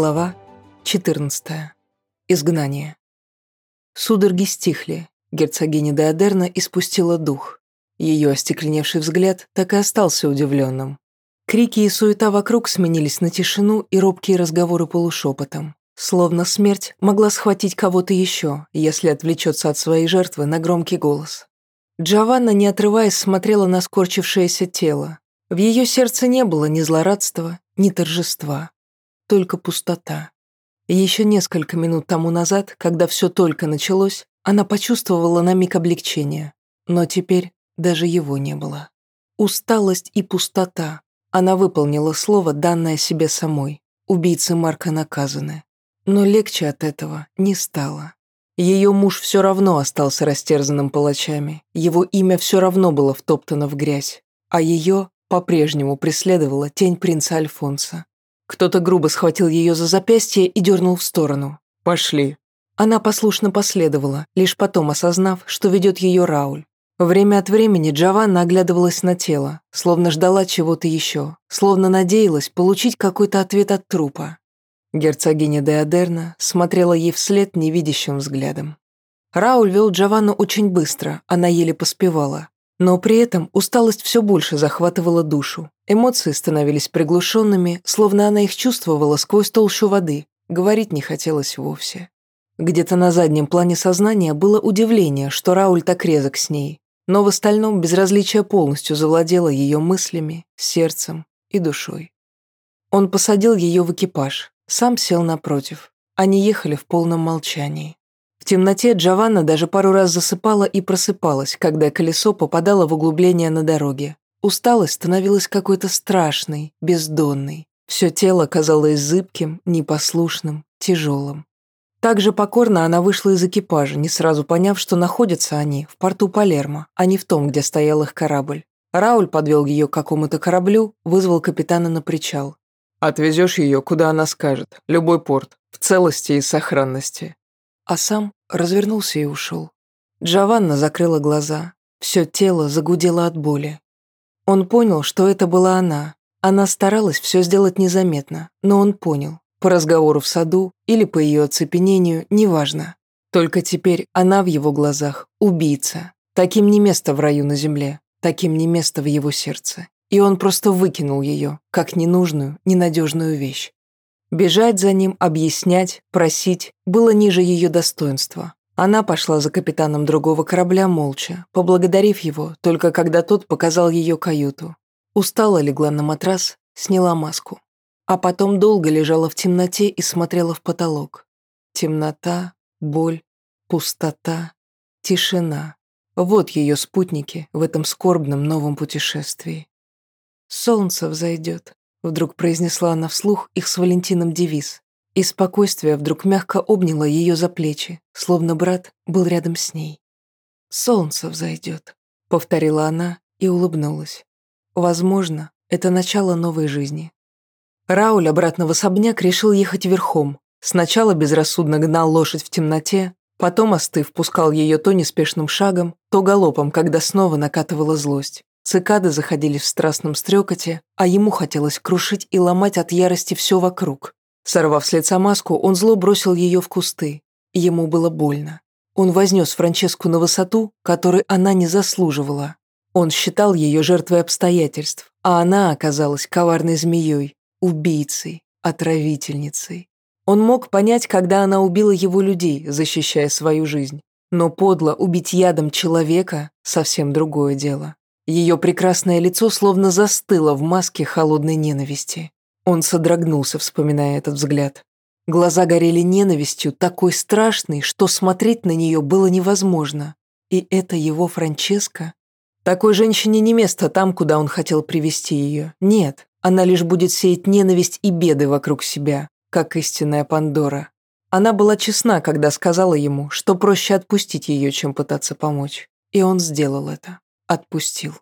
Глава 14. Изгнание. Судороги стихли. Герцогиня Деодерна испустила дух. Ее остекленевший взгляд так и остался удивленным. Крики и суета вокруг сменились на тишину и робкие разговоры полушепотом. Словно смерть могла схватить кого-то еще, если отвлечется от своей жертвы на громкий голос. Джованна, не отрываясь, смотрела на скорчившееся тело. В ее сердце не было ни злорадства, ни торжества только пустота. еще несколько минут тому назад, когда все только началось, она почувствовала на миг облегчения, но теперь даже его не было. Усталость и пустота. Она выполнила слово, данное себе самой. Убийцы Марка наказаны. Но легче от этого не стало. Ее муж все равно остался растерзанным палачами, его имя все равно было втоптано в грязь, а ее по-прежнему преследовала тень принца Альфонса. Кто-то грубо схватил ее за запястье и дернул в сторону. «Пошли». Она послушно последовала, лишь потом осознав, что ведет ее Рауль. Время от времени Джованна оглядывалась на тело, словно ждала чего-то еще, словно надеялась получить какой-то ответ от трупа. Герцогиня Деодерна смотрела ей вслед невидящим взглядом. Рауль вел Джованну очень быстро, она еле поспевала. Но при этом усталость все больше захватывала душу. Эмоции становились приглушенными, словно она их чувствовала сквозь толщу воды. Говорить не хотелось вовсе. Где-то на заднем плане сознания было удивление, что Рауль так резок с ней. Но в остальном безразличие полностью завладело ее мыслями, сердцем и душой. Он посадил ее в экипаж, сам сел напротив. Они ехали в полном молчании темноте Джованна даже пару раз засыпала и просыпалась, когда колесо попадало в углубление на дороге. Усталость становилась какой-то страшной, бездонной. Все тело казалось зыбким, непослушным, тяжелым. Также покорно она вышла из экипажа, не сразу поняв, что находятся они в порту Палермо, а не в том, где стоял их корабль. Рауль подвел ее к какому-то кораблю, вызвал капитана на причал. «Отвезешь ее, куда она скажет, любой порт, в целости и сохранности а сам развернулся и ушел. Джованна закрыла глаза. Все тело загудело от боли. Он понял, что это была она. Она старалась все сделать незаметно, но он понял. По разговору в саду или по ее оцепенению, неважно. Только теперь она в его глазах убийца. Таким не место в раю на земле, таким не место в его сердце. И он просто выкинул ее, как ненужную, ненадежную вещь. Бежать за ним, объяснять, просить было ниже ее достоинства. Она пошла за капитаном другого корабля молча, поблагодарив его, только когда тот показал ее каюту. Устала легла на матрас, сняла маску. А потом долго лежала в темноте и смотрела в потолок. Темнота, боль, пустота, тишина. Вот ее спутники в этом скорбном новом путешествии. Солнце взойдет, Вдруг произнесла она вслух их с Валентином девиз. И спокойствие вдруг мягко обняло ее за плечи, словно брат был рядом с ней. «Солнце взойдет», — повторила она и улыбнулась. «Возможно, это начало новой жизни». Рауль обратно в особняк решил ехать верхом. Сначала безрассудно гнал лошадь в темноте, потом, остыв, пускал ее то неспешным шагом, то галопом, когда снова накатывала злость. Цикады заходили в страстном стрекоте, а ему хотелось крушить и ломать от ярости все вокруг. Сорвав с лица маску, он зло бросил ее в кусты. Ему было больно. Он вознес Франческу на высоту, которой она не заслуживала. Он считал ее жертвой обстоятельств, а она оказалась коварной змеей, убийцей, отравительницей. Он мог понять, когда она убила его людей, защищая свою жизнь. Но подло убить ядом человека – совсем другое дело. Ее прекрасное лицо словно застыло в маске холодной ненависти. Он содрогнулся, вспоминая этот взгляд. Глаза горели ненавистью, такой страшной, что смотреть на нее было невозможно. И это его Франческа? Такой женщине не место там, куда он хотел привести ее. Нет, она лишь будет сеять ненависть и беды вокруг себя, как истинная Пандора. Она была честна, когда сказала ему, что проще отпустить ее, чем пытаться помочь. И он сделал это отпустил.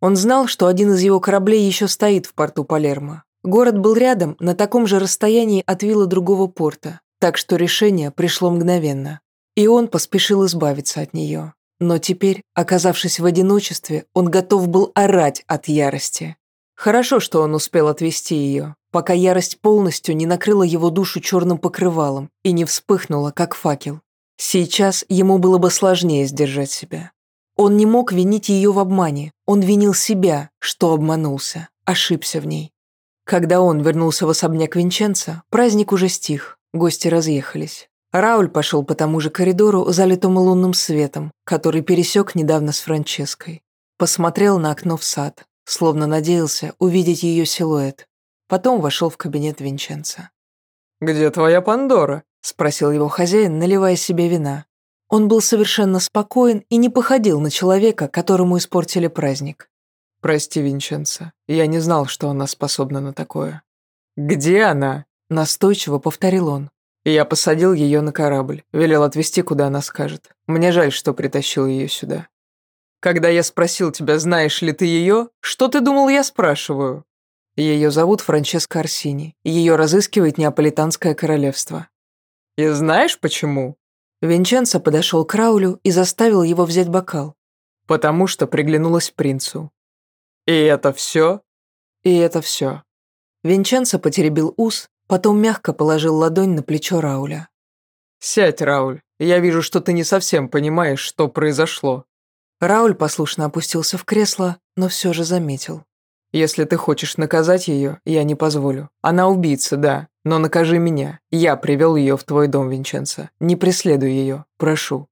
Он знал, что один из его кораблей еще стоит в порту Палермо. Город был рядом, на таком же расстоянии от вилла другого порта, так что решение пришло мгновенно. И он поспешил избавиться от нее. Но теперь, оказавшись в одиночестве, он готов был орать от ярости. Хорошо, что он успел отвести ее, пока ярость полностью не накрыла его душу черным покрывалом и не вспыхнула, как факел. Сейчас ему было бы сложнее сдержать себя. Он не мог винить ее в обмане, он винил себя, что обманулся, ошибся в ней. Когда он вернулся в особняк Винченца, праздник уже стих, гости разъехались. Рауль пошел по тому же коридору, залитому лунным светом, который пересек недавно с Франческой. Посмотрел на окно в сад, словно надеялся увидеть ее силуэт. Потом вошел в кабинет Винченца. «Где твоя Пандора?» – спросил его хозяин, наливая себе вина. Он был совершенно спокоен и не походил на человека, которому испортили праздник. «Прости, Винченцо, я не знал, что она способна на такое». «Где она?» – настойчиво повторил он. Я посадил ее на корабль, велел отвезти, куда она скажет. Мне жаль, что притащил ее сюда. Когда я спросил тебя, знаешь ли ты ее, что ты думал, я спрашиваю? Ее зовут Франческа Арсини, ее разыскивает Неаполитанское королевство. И знаешь почему? Винченцо подошел к Раулю и заставил его взять бокал. Потому что приглянулась принцу. И это все? И это все. Винченцо потеребил ус Потом мягко положил ладонь на плечо Рауля. «Сядь, Рауль. Я вижу, что ты не совсем понимаешь, что произошло». Рауль послушно опустился в кресло, но все же заметил. «Если ты хочешь наказать ее, я не позволю. Она убийца, да, но накажи меня. Я привел ее в твой дом, Винченцо. Не преследуй ее, прошу».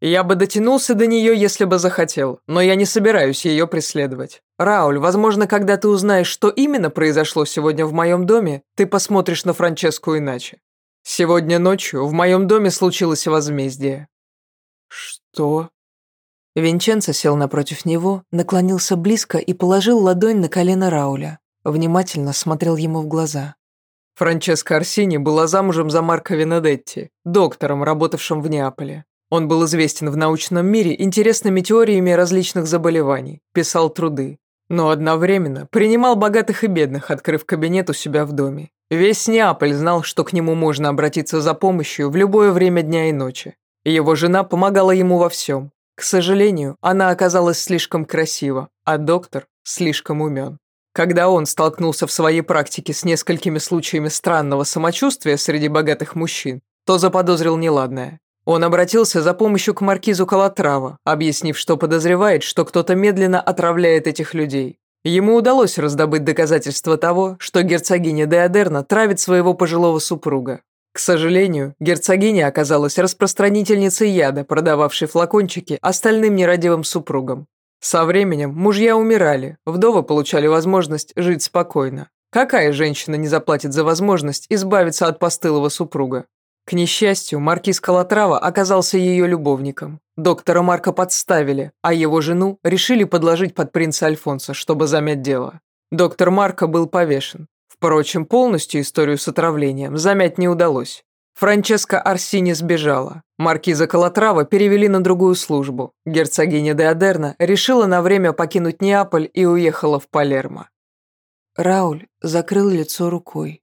Я бы дотянулся до нее, если бы захотел, но я не собираюсь ее преследовать. Рауль, возможно, когда ты узнаешь, что именно произошло сегодня в моем доме, ты посмотришь на Франческу иначе. Сегодня ночью в моем доме случилось возмездие». «Что?» Винченцо сел напротив него, наклонился близко и положил ладонь на колено Рауля. Внимательно смотрел ему в глаза. Франческа Арсини была замужем за Марко Венедетти, доктором, работавшим в Неаполе. Он был известен в научном мире интересными теориями различных заболеваний, писал труды, но одновременно принимал богатых и бедных, открыв кабинет у себя в доме. Весь Неаполь знал, что к нему можно обратиться за помощью в любое время дня и ночи. Его жена помогала ему во всем. К сожалению, она оказалась слишком красива, а доктор слишком умен. Когда он столкнулся в своей практике с несколькими случаями странного самочувствия среди богатых мужчин, то заподозрил неладное. Он обратился за помощью к маркизу Калатрава, объяснив, что подозревает, что кто-то медленно отравляет этих людей. Ему удалось раздобыть доказательства того, что герцогиня Деодерна травит своего пожилого супруга. К сожалению, герцогиня оказалась распространительницей яда, продававшей флакончики остальным нерадивым супругам. Со временем мужья умирали, вдовы получали возможность жить спокойно. Какая женщина не заплатит за возможность избавиться от постылого супруга? К несчастью, маркиз Калатрава оказался ее любовником. Доктора Марка подставили, а его жену решили подложить под принца Альфонса, чтобы замять дело. Доктор Марко был повешен. Впрочем, полностью историю с отравлением замять не удалось. Франческа Арсини сбежала. Маркиза Калатрава перевели на другую службу. Герцогиня де Адерна решила на время покинуть Неаполь и уехала в Палермо. Рауль закрыл лицо рукой.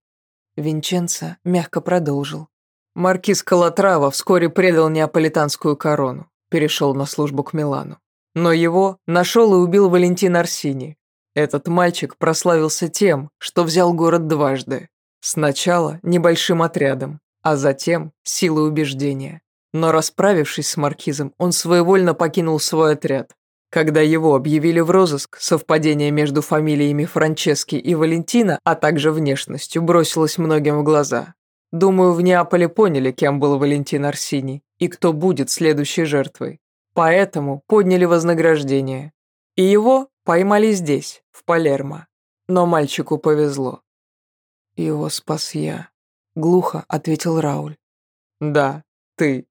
Винченцо мягко продолжил. Маркиз Калатрава вскоре предал неаполитанскую корону, перешел на службу к Милану. Но его нашел и убил Валентин Арсини. Этот мальчик прославился тем, что взял город дважды. Сначала небольшим отрядом, а затем силой убеждения. Но расправившись с маркизом, он своевольно покинул свой отряд. Когда его объявили в розыск, совпадение между фамилиями Франчески и Валентина, а также внешностью, бросилось многим в глаза. Думаю, в Неаполе поняли, кем был Валентин Арсини и кто будет следующей жертвой. Поэтому подняли вознаграждение. И его поймали здесь, в Палермо. Но мальчику повезло. «Его спас я», — глухо ответил Рауль. «Да, ты.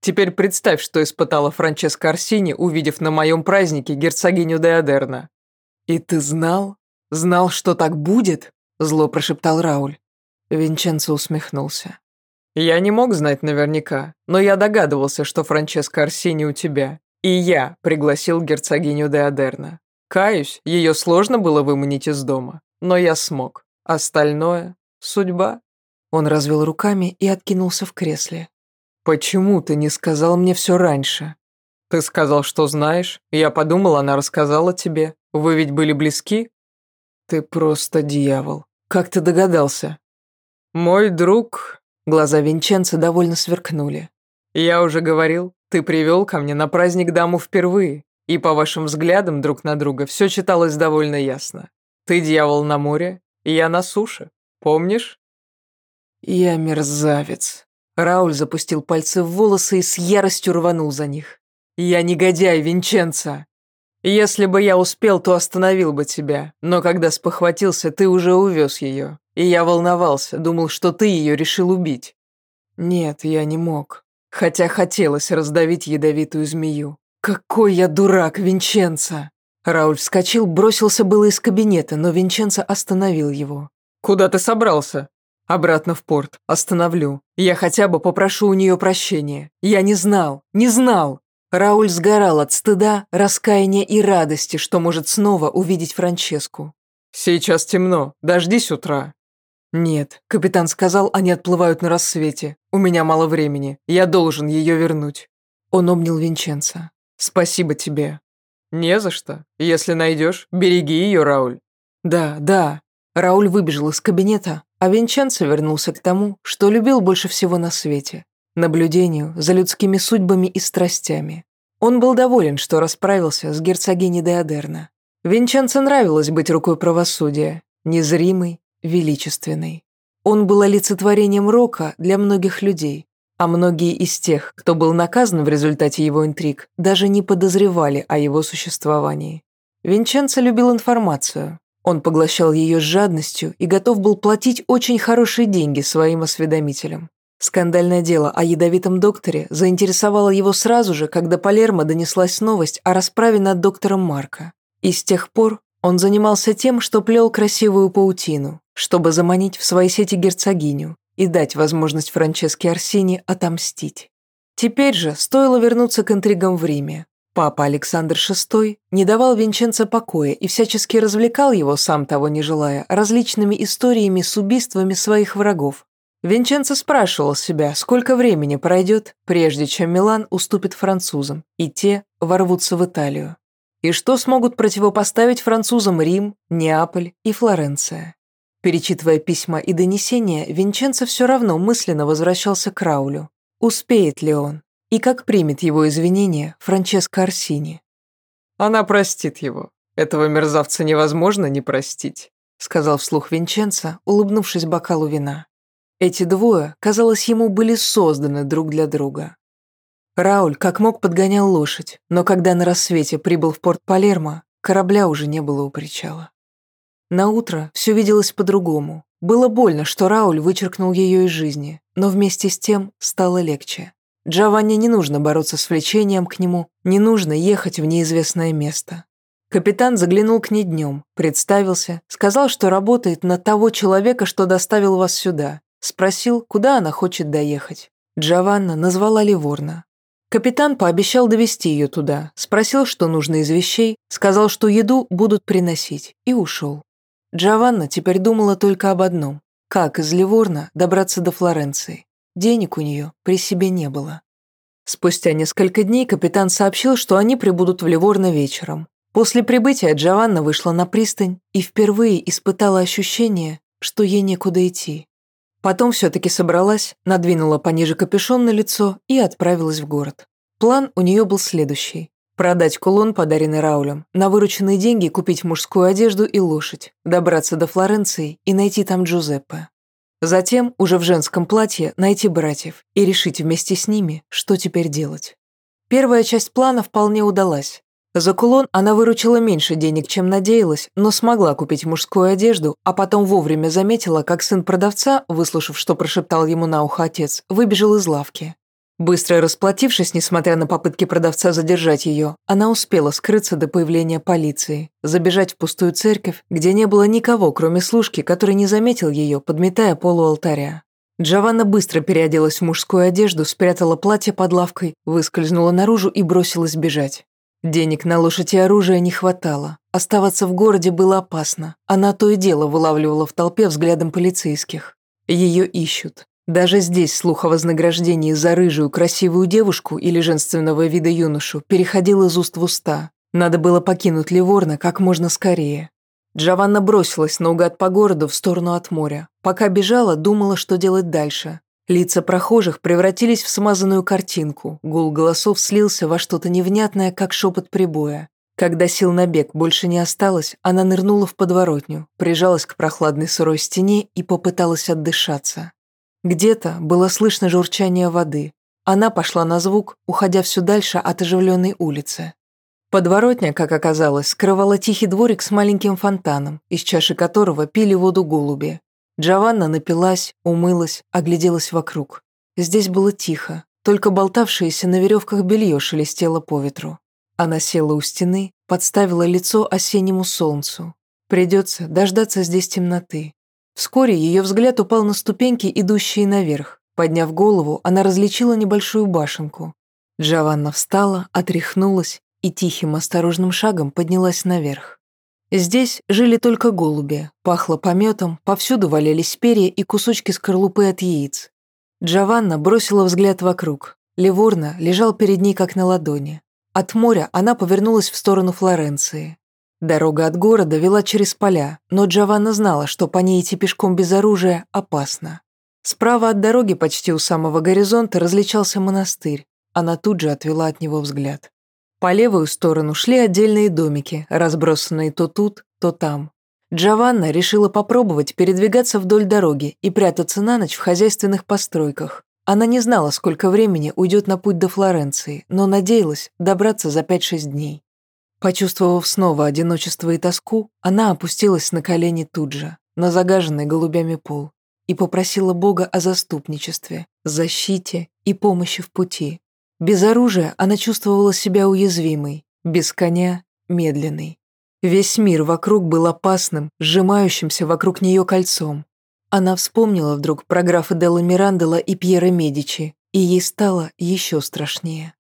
Теперь представь, что испытала Франческа Арсини, увидев на моем празднике герцогиню Деодерна». «И ты знал? Знал, что так будет?» — зло прошептал Рауль. Винченцо усмехнулся. «Я не мог знать наверняка, но я догадывался, что Франческа Арсини у тебя, и я пригласил герцогиню де Адерна. Каюсь, ее сложно было выманить из дома, но я смог. Остальное — судьба». Он развел руками и откинулся в кресле. «Почему ты не сказал мне все раньше?» «Ты сказал, что знаешь. Я подумал, она рассказала тебе. Вы ведь были близки?» Ты просто дьявол. Как ты догадался? Мой друг... Глаза Винченца довольно сверкнули. Я уже говорил, ты привел ко мне на праздник даму впервые, и по вашим взглядам друг на друга все читалось довольно ясно. Ты дьявол на море, и я на суше. Помнишь? Я мерзавец. Рауль запустил пальцы в волосы и с яростью рванул за них. Я негодяй, Винченца. Если бы я успел, то остановил бы тебя, но когда спохватился, ты уже увез ее. И я волновался, думал, что ты ее решил убить. Нет, я не мог. Хотя хотелось раздавить ядовитую змею. Какой я дурак, Винченца! Рауль вскочил, бросился было из кабинета, но Винченцо остановил его. «Куда ты собрался?» «Обратно в порт. Остановлю. Я хотя бы попрошу у нее прощения. Я не знал, не знал!» Рауль сгорал от стыда, раскаяния и радости, что может снова увидеть Франческу. «Сейчас темно, дождись утра». «Нет», — капитан сказал, они отплывают на рассвете. «У меня мало времени, я должен ее вернуть». Он обнял Винченца. «Спасибо тебе». «Не за что. Если найдешь, береги ее, Рауль». «Да, да». Рауль выбежал из кабинета, а Винченцо вернулся к тому, что любил больше всего на свете наблюдению за людскими судьбами и страстями. Он был доволен, что расправился с герцогиней де Адерна. Винченцо нравилось быть рукой правосудия, незримой, величественной. Он был олицетворением рока для многих людей, а многие из тех, кто был наказан в результате его интриг, даже не подозревали о его существовании. Винченцо любил информацию. Он поглощал ее с жадностью и готов был платить очень хорошие деньги своим осведомителям. Скандальное дело о ядовитом докторе заинтересовало его сразу же, когда Палермо донеслась новость о расправе над доктором Марко. И с тех пор он занимался тем, что плел красивую паутину, чтобы заманить в свои сети герцогиню и дать возможность Франческе Арсини отомстить. Теперь же стоило вернуться к интригам в Риме. Папа Александр VI не давал Винченцо покоя и всячески развлекал его, сам того не желая, различными историями с убийствами своих врагов, Винченцо спрашивал себя, сколько времени пройдет, прежде чем Милан уступит французам, и те ворвутся в Италию. И что смогут противопоставить французам Рим, Неаполь и Флоренция. Перечитывая письма и донесения, Винченцо все равно мысленно возвращался к Раулю. Успеет ли он? И как примет его извинения Франческо Арсини? «Она простит его. Этого мерзавца невозможно не простить», сказал вслух Винченцо, улыбнувшись бокалу вина. Эти двое, казалось, ему были созданы друг для друга. Рауль как мог подгонял лошадь, но когда на рассвете прибыл в порт Палермо, корабля уже не было у причала. На утро все виделось по-другому. Было больно, что Рауль вычеркнул ее из жизни, но вместе с тем стало легче. Джованни не нужно бороться с влечением к нему, не нужно ехать в неизвестное место. Капитан заглянул к ней днем, представился, сказал, что работает на того человека, что доставил вас сюда, Спросил, куда она хочет доехать. Джованна назвала Ливорно. Капитан пообещал довести ее туда, спросил, что нужно из вещей, сказал, что еду будут приносить, и ушел. Джованна теперь думала только об одном – как из Ливорна добраться до Флоренции. Денег у нее при себе не было. Спустя несколько дней капитан сообщил, что они прибудут в Ливорно вечером. После прибытия Джованна вышла на пристань и впервые испытала ощущение, что ей некуда идти. Потом все-таки собралась, надвинула пониже капюшон на лицо и отправилась в город. План у нее был следующий. Продать кулон, подаренный Раулем, на вырученные деньги купить мужскую одежду и лошадь, добраться до Флоренции и найти там Джузеппе. Затем, уже в женском платье, найти братьев и решить вместе с ними, что теперь делать. Первая часть плана вполне удалась. За кулон она выручила меньше денег, чем надеялась, но смогла купить мужскую одежду, а потом вовремя заметила, как сын продавца, выслушав, что прошептал ему на ухо отец, выбежал из лавки. Быстро расплатившись, несмотря на попытки продавца задержать ее, она успела скрыться до появления полиции, забежать в пустую церковь, где не было никого, кроме служки, который не заметил ее, подметая полу алтаря. Джованна быстро переоделась в мужскую одежду, спрятала платье под лавкой, выскользнула наружу и бросилась бежать. Денег на лошадь и оружие не хватало. Оставаться в городе было опасно. Она то и дело вылавливала в толпе взглядом полицейских. Ее ищут. Даже здесь слух о вознаграждении за рыжую красивую девушку или женственного вида юношу переходил из уст в уста. Надо было покинуть Ливорно как можно скорее. Джованна бросилась наугад по городу в сторону от моря. Пока бежала, думала, что делать дальше. Лица прохожих превратились в смазанную картинку, гул голосов слился во что-то невнятное, как шепот прибоя. Когда сил на бег больше не осталось, она нырнула в подворотню, прижалась к прохладной сырой стене и попыталась отдышаться. Где-то было слышно журчание воды. Она пошла на звук, уходя все дальше от оживленной улицы. Подворотня, как оказалось, скрывала тихий дворик с маленьким фонтаном, из чаши которого пили воду голуби. Джованна напилась, умылась, огляделась вокруг. Здесь было тихо, только болтавшееся на веревках белье шелестело по ветру. Она села у стены, подставила лицо осеннему солнцу. Придется дождаться здесь темноты. Вскоре ее взгляд упал на ступеньки, идущие наверх. Подняв голову, она различила небольшую башенку. Джованна встала, отряхнулась и тихим осторожным шагом поднялась наверх. Здесь жили только голуби, пахло пометом, повсюду валялись перья и кусочки скорлупы от яиц. Джованна бросила взгляд вокруг. Ливорно лежал перед ней как на ладони. От моря она повернулась в сторону Флоренции. Дорога от города вела через поля, но Джованна знала, что по ней идти пешком без оружия опасно. Справа от дороги, почти у самого горизонта, различался монастырь. Она тут же отвела от него взгляд. По левую сторону шли отдельные домики, разбросанные то тут, то там. Джованна решила попробовать передвигаться вдоль дороги и прятаться на ночь в хозяйственных постройках. Она не знала, сколько времени уйдет на путь до Флоренции, но надеялась добраться за 5-6 дней. Почувствовав снова одиночество и тоску, она опустилась на колени тут же, на загаженный голубями пол, и попросила Бога о заступничестве, защите и помощи в пути. Без оружия она чувствовала себя уязвимой, без коня – медленной. Весь мир вокруг был опасным, сжимающимся вокруг нее кольцом. Она вспомнила вдруг про графа Делла Мирандела и Пьера Медичи, и ей стало еще страшнее.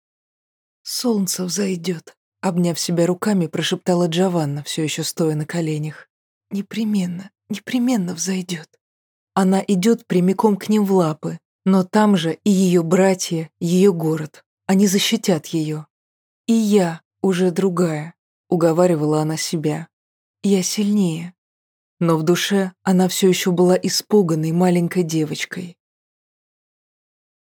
«Солнце взойдет», — обняв себя руками, прошептала Джованна, все еще стоя на коленях. «Непременно, непременно взойдет». Она идет прямиком к ним в лапы, но там же и ее братья, ее город. Они защитят ее. И я уже другая, уговаривала она себя. Я сильнее. Но в душе она все еще была испуганной маленькой девочкой.